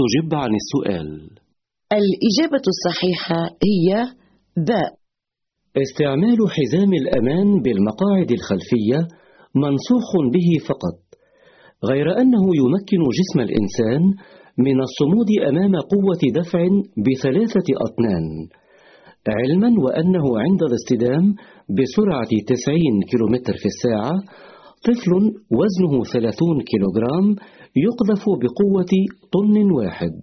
تجب عن السؤال. الإجابة الصحيحة هي باء استعمال حزام الأمان بالمقاعد الخلفية منسوخ به فقط غير أنه يمكن جسم الإنسان من الصمود أمام قوة دفع بثلاثة أطنان علما وأنه عند الاصطدام بسرعة 90 كم في الساعة طفل وزنه 30 كيلوغرام يقذف بقوة طن واحد.